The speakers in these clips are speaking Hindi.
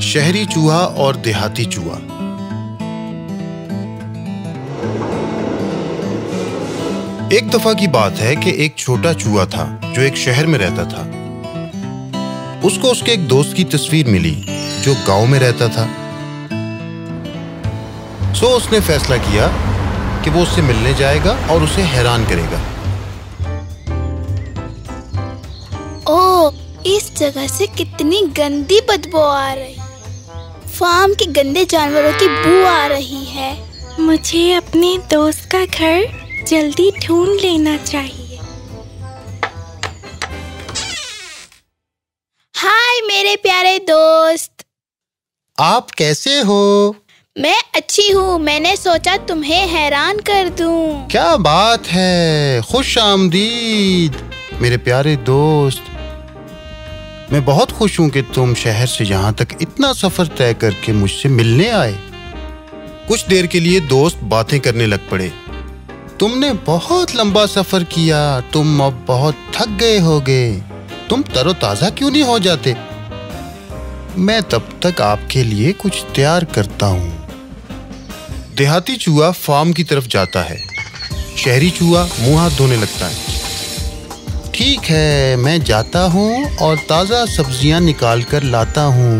शहरी चूहा और देहाती चूहा। एक दफ़ा की बात है कि एक छोटा चूहा था जो एक शहर में रहता था। उसको उसके एक दोस्त की तस्वीर मिली जो गाँव में रहता था। सो उसने फैसला किया कि वो उससे मिलने जाएगा और उसे हैरान करेगा। इस जगह से कितनी गंदी बदबू आ रही। फार्म के गंदे जानवरों की बू आ रही है। मुझे अपने दोस्त का घर जल्दी ढूंढ लेना चाहिए। हाय मेरे प्यारे दोस्त। आप कैसे हो? मैं अच्छी हूँ। मैंने सोचा तुम्हें हैरान कर दूँ। क्या बात है। खुश आमदीद। मेरे प्यारे दोस्त मैं बहुत खुश हूँ कि तुम शहर से यहाँ तक इतना सफ़र तय करके मुझसे मिलने आए। कुछ देर के लिए दोस्त बातें करने लग पड़े। तुमने बहुत लंबा सफ़र किया, तुम अब बहुत थक गए होगे। तुम तरोताजा क्यों नहीं हो जाते? मैं तब तक आपके लिए कुछ तैयार करता हूँ। देहाती चूहा फार्म की तरफ़ जाता है। शहरी चूहा मुँह हाथ धोने लगता है। ठीक है मैं जाता हूँ और ताज़ा सब्ज़ियाँ निकाल कर लाता हूँ।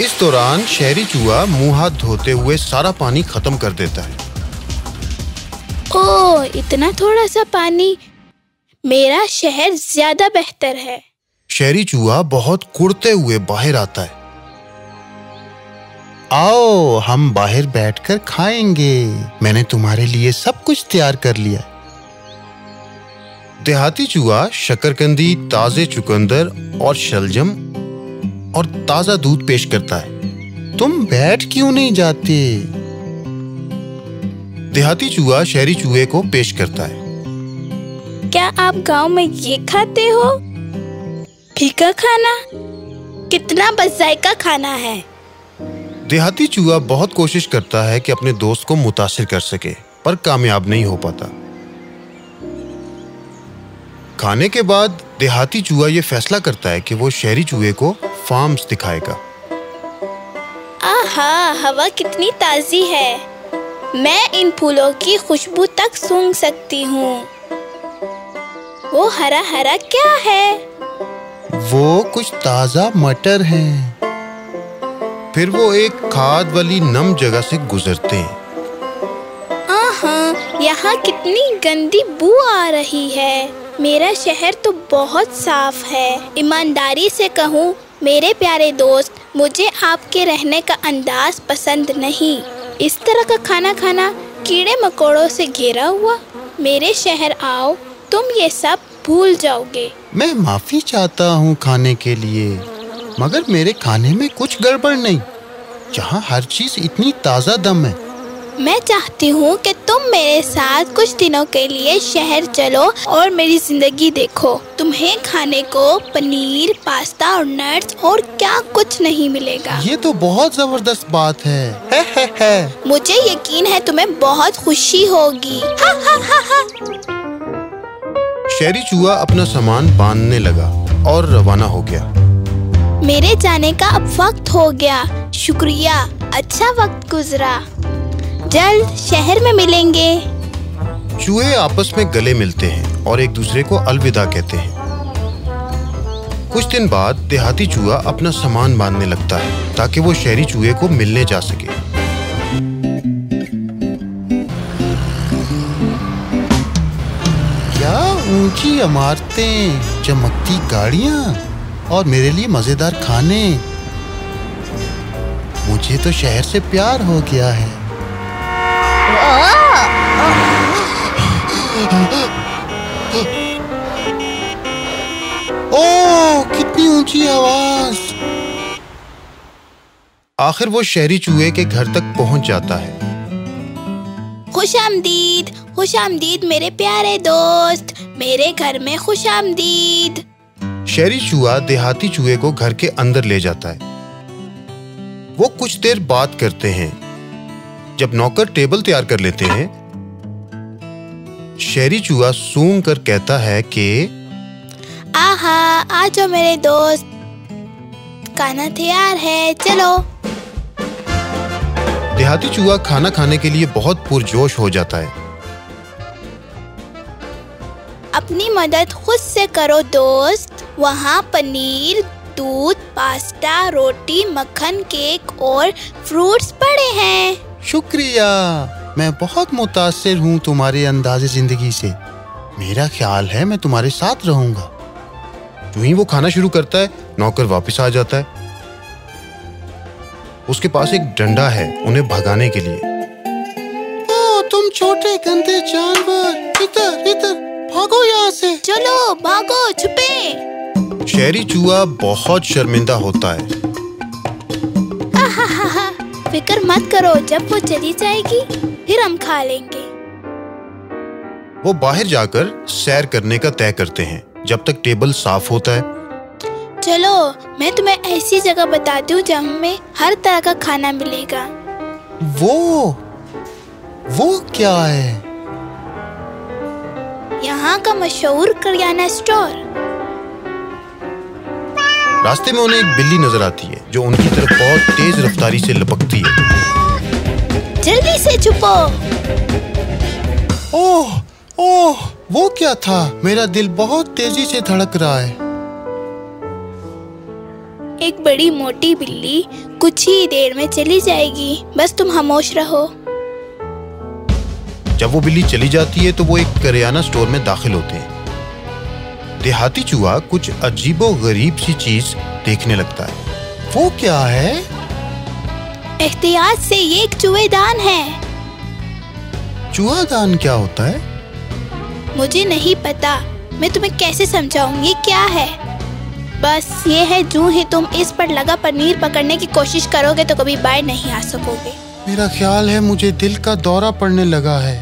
इस दौरान शहरी चूहा मुँह हाथ धोते हुए सारा पानी खत्म कर देता है। ओ इतना थोड़ा सा पानी मेरा शहर ज़्यादा बेहतर है। शहरी चूहा बहुत कुड़ते हुए बाहर आता है। आओ हम बाहर बैठकर खाएँगे। मैंने तुम्हारे लिए सब कुछ तैयार कर लिया। देहाती चूहा शकरकंदी ताजे चुकंदर और शलजम और ताज़ा दूध पेश करता है। तुम बैठ क्यों नहीं जाते? देहाती चूहा शहरी चूहे को पेश करता है। क्या आप गाँव में ये खाते हो? फीका खाना? कितना बजायका खाना है। देहाती चूहा बहुत कोशिश करता है कि अपने दोस्त को मुतासिर कर सके पर कामयाब नहीं हो पाता। खाने के बाद देहाती चूहा ये फैसला करता है कि वो शहरी चूहे को फार्म्स दिखाएगा। आहा हवा कितनी ताजी है। मैं इन फूलों की खुशबू तक सूंघ सकती हूँ। वो हरा हरा क्या है? वो कुछ ताज़ा मटर हैं। फिर वो एक खाद वाली नम जगह से गुजरते हैं। आहा यहाँ कितनी गंदी बू आ रही है। मेरा शहर तो बहुत साफ़ है। ईमानदारी से कहूँ मेरे प्यारे दोस्त मुझे आपके रहने का अंदाज पसंद नहीं। इस तरह का खाना खाना कीड़े मकोड़ों से घेरा हुआ? मेरे शहर आओ तुम ये सब भूल जाओगे। मैं माफ़ी चाहता हूँ खाने के लिए मगर मेरे खाने में कुछ गड़बड़ नहीं। जहाँ हर चीज़ इतनी ताज़ा दम है। मैं चाहती हूँ कि तुम मेरे साथ कुछ दिनों के लिए शहर चलो और मेरी ज़िंदगी देखो। तुम्हें खाने को पनीर पास्ता और नट्स और क्या कुछ नहीं मिलेगा। ये तो बहुत ज़बरदस्त बात है, है, है, है। मुझे यकीन है तुम्हें बहुत खुशी होगी। हा, हा, हा, हा। शहरी चूहा अपना सामान बांधने लगा और रवाना हो गया। मेरे जाने का अब वक्त हो गया। शुक्रिया। अच्छा वक्त गुजरा। जल्द शहर में मिलेंगे। चूहे आपस में गले मिलते हैं और एक दूसरे को अलविदा कहते हैं। कुछ दिन बाद देहाती चूहा अपना सामान बांधने लगता है, ताकि वो शहरी चूहे को मिलने जा सके। क्या ऊँची इमारतें, चमकती गाड़ियाँ और मेरे लिए मज़ेदार खाने? मुझे तो शहर से प्यार हो गया है। ओ कितनी ऊँची आवाज़। आखिर वो शहरी चूहे के घर तक पहुँच जाता है। खुश आमदीद खुश आमदीद मेरे प्यारे दोस्त मेरे घर में खुश आमदीद। शहरी चूहा देहाती चूहे को घर के अंदर ले जाता है। वो कुछ देर बात करते हैं। जब नौकर टेबल तैयार कर लेते हैं शहरी चूहा सूंघ कर कहता है कि आहा आ जाओ मेरे दोस्त खाना तैयार है चलो। देहाती चूहा खाना खाने के लिए बहुत पुरजोश हो जाता है। अपनी मदद खुद से करो दोस्त। वहाँ पनीर दूध पास्ता रोटी मक्खन केक और फ्रूट्स पड़े हैं। शुक्रिया। मैं बहुत मुतासर हूँ तुम्हारे अंदाजे ज़िंदगी से। मेरा ख्याल है मैं तुम्हारे साथ रहूँगा। जो ही वो खाना शुरू करता है नौकर वापस आ जाता है। उसके पास एक डंडा है उन्हें भगाने के लिए। ओ तुम छोटे गंदे जानवर इधर इधर भागो यहाँ से। चलो भागो छुपे। शहरी चूहा बहुत शर्मिंदा होता है। फ़िक्र मत करो जब वो चली जाएगी। फिर हम खा लेंगे। वो बाहर जाकर सैर करने का तय करते हैं जब तक टेबल साफ़ होता है। चलो मैं तुम्हें ऐसी जगह बताती हूँ जहाँ हमें हर तरह का खाना मिलेगा। वो वो क्या है? यहाँ का मशहूर करियाना स्टोर। रास्ते में उन्हें एक बिल्ली नज़र आती है जो उनकी तरफ़ बहुत तेज रफ्तारी से लपकती है। जल्दी से छुपो। ओह ओह वो क्या था? मेरा दिल बहुत तेज़ी से धड़क रहा है। एक बड़ी मोटी बिल्ली कुछ ही देर में चली जाएगी। बस तुम खामोश रहो। जब वो बिल्ली चली जाती है तो वो एक करियाना स्टोर में दाखिल होते हैं। देहाती चूहा कुछ अजीबो गरीब सी चीज़ देखने लगता है। वो क्या है? एहतियात से ये एक चूहेदान है। चूहादान क्या होता है? मुझे नहीं पता। मैं तुम्हें कैसे समझाऊं? ये क्या है? बस ये है जो ही तुम इस पर लगा पनीर पकड़ने की कोशिश करोगे तो कभी बाहर नहीं आ सकोगे। मेरा ख्याल है मुझे दिल का दौरा पड़ने लगा है।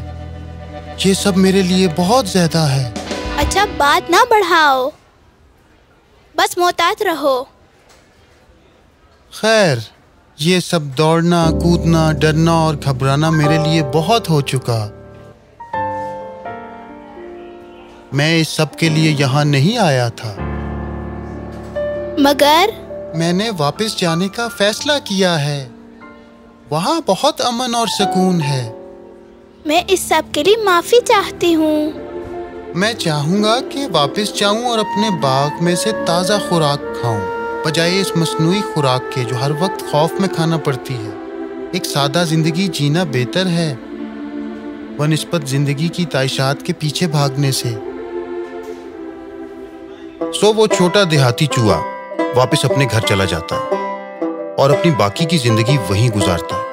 ये सब मेरे लिए बहुत ज़्यादा है। अच्छा बात ना बढ़ाओ। बस मोहतात रहो। खैर ये सब दौड़ना कूदना डरना और घबराना मेरे लिए बहुत हो चुका। मैं इस सब के लिए यहाँ नहीं आया था। मगर? मैंने वापस जाने का फैसला किया है। वहाँ बहुत अमन और सुकून है। मैं इस सब के लिए माफ़ी चाहती हूँ। मैं चाहूँगा कि वापस जाऊँ और अपने बाग में से ताज़ा खुराक खाऊं। बजाय इस मसनू खुराक के जो हर वक्त खौफ में खाना पड़ती है, एक सादा ज़िंदगी जीना बेहतर है। बनस्पत ज़िंदगी की ताइशात के पीछे भागने से। सो वो छोटा देहाती चूहा वापस अपने घर चला जाता और अपनी बाकी की ज़िंदगी वहीं गुजारता